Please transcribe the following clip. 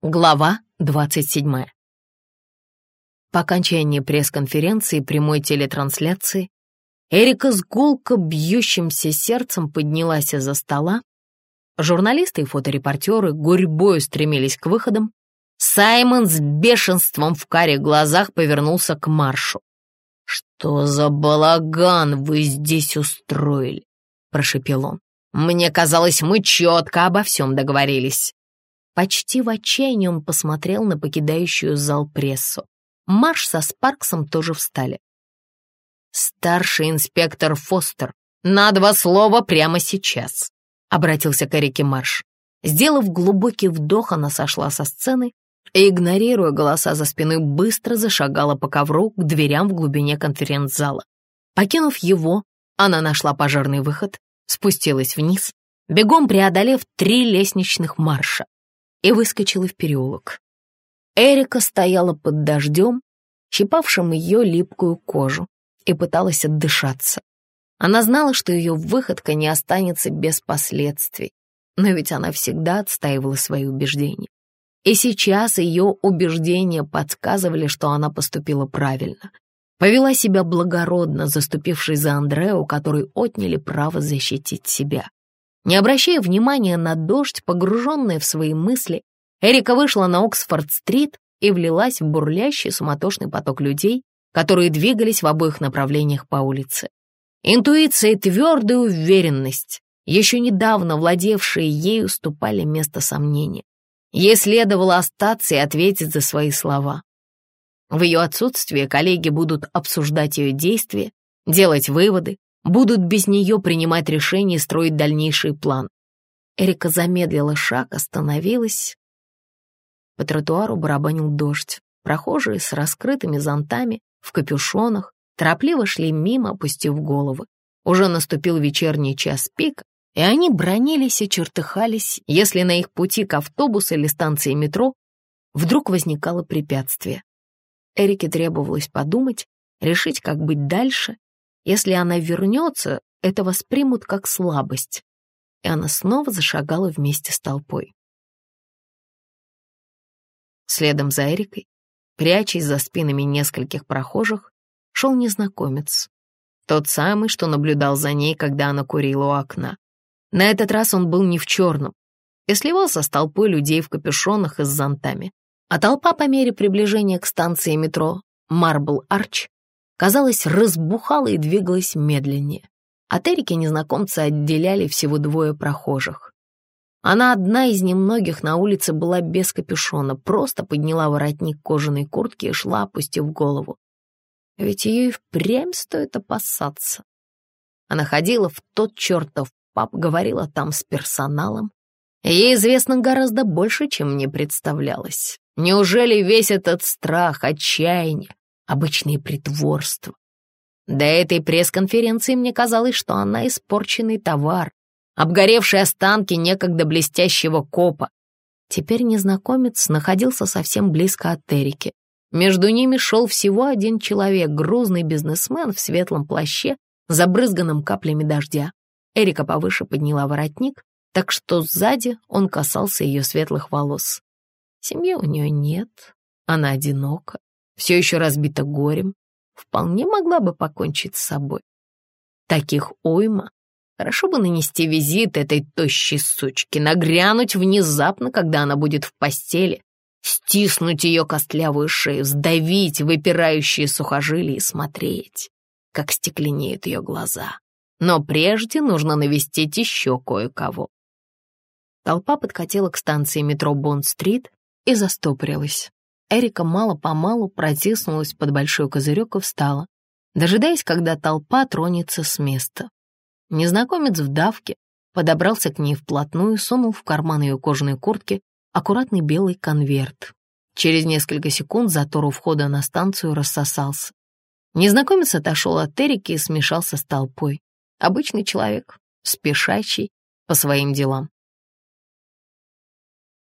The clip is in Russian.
Глава 27. По окончании пресс-конференции и прямой телетрансляции Эрика с гулко бьющимся сердцем поднялась из-за стола. Журналисты и фоторепортеры гурьбой стремились к выходам. Саймон с бешенством в каре глазах повернулся к Маршу. «Что за балаган вы здесь устроили?» — прошепел он. «Мне казалось, мы четко обо всем договорились». Почти в отчаянии он посмотрел на покидающую зал прессу. Марш со Спарксом тоже встали. «Старший инспектор Фостер, на два слова прямо сейчас», — обратился к Эрике Марш. Сделав глубокий вдох, она сошла со сцены и, игнорируя голоса за спиной, быстро зашагала по ковру к дверям в глубине конференц-зала. Покинув его, она нашла пожарный выход, спустилась вниз, бегом преодолев три лестничных марша и выскочила в переулок. Эрика стояла под дождем, щипавшим ее липкую кожу, и пыталась отдышаться. Она знала, что ее выходка не останется без последствий, но ведь она всегда отстаивала свои убеждения. И сейчас ее убеждения подсказывали, что она поступила правильно. Повела себя благородно, заступившись за Андрео, который отняли право защитить себя. Не обращая внимания на дождь, погруженная в свои мысли, Эрика вышла на Оксфорд-стрит и влилась в бурлящий суматошный поток людей, которые двигались в обоих направлениях по улице. Интуиция и твердая уверенность, еще недавно владевшие ею, уступали место сомнения. Ей следовало остаться и ответить за свои слова. В ее отсутствие коллеги будут обсуждать ее действия, делать выводы, будут без нее принимать решения и строить дальнейший план. Эрика замедлила шаг, остановилась. По тротуару барабанил дождь. Прохожие с раскрытыми зонтами, в капюшонах, торопливо шли мимо, опустив головы. Уже наступил вечерний час пик, и они бронились и чертыхались, если на их пути к автобусу или станции метро вдруг возникало препятствие. Эрике требовалось подумать, решить, как быть дальше, если она вернется, это воспримут как слабость. И она снова зашагала вместе с толпой. Следом за Эрикой, прячась за спинами нескольких прохожих, шел незнакомец. Тот самый, что наблюдал за ней, когда она курила у окна. На этот раз он был не в черном и сливался с толпой людей в капюшонах и с зонтами. А толпа по мере приближения к станции метро Марбл Арч казалось, разбухала и двигалась медленнее. От Эрики незнакомца отделяли всего двое прохожих. Она одна из немногих на улице была без капюшона, просто подняла воротник кожаной куртки и шла, опустив голову. Ведь ее и впрямь стоит опасаться. Она ходила в тот чертов паб, говорила там с персоналом. Ей известно гораздо больше, чем мне представлялось. Неужели весь этот страх, отчаяние, обычные притворства. До этой пресс-конференции мне казалось, что она испорченный товар, обгоревшие останки некогда блестящего копа. Теперь незнакомец находился совсем близко от Эрики. Между ними шел всего один человек, грузный бизнесмен в светлом плаще, забрызганном каплями дождя. Эрика повыше подняла воротник, так что сзади он касался ее светлых волос. Семьи у нее нет, она одинока все еще разбита горем, вполне могла бы покончить с собой. Таких уйма. Хорошо бы нанести визит этой тощей сучке, нагрянуть внезапно, когда она будет в постели, стиснуть ее костлявую шею, сдавить выпирающие сухожилия и смотреть, как стекленеют ее глаза. Но прежде нужно навестить еще кое-кого. Толпа подкатила к станции метро Бонд-стрит и застопорилась. Эрика мало-помалу протиснулась под большой козырек и встала, дожидаясь, когда толпа тронется с места. Незнакомец в давке подобрался к ней вплотную, сунул в карман ее кожаной куртки аккуратный белый конверт. Через несколько секунд затор у входа на станцию рассосался. Незнакомец отошел от Эрики и смешался с толпой. Обычный человек, спешащий по своим делам.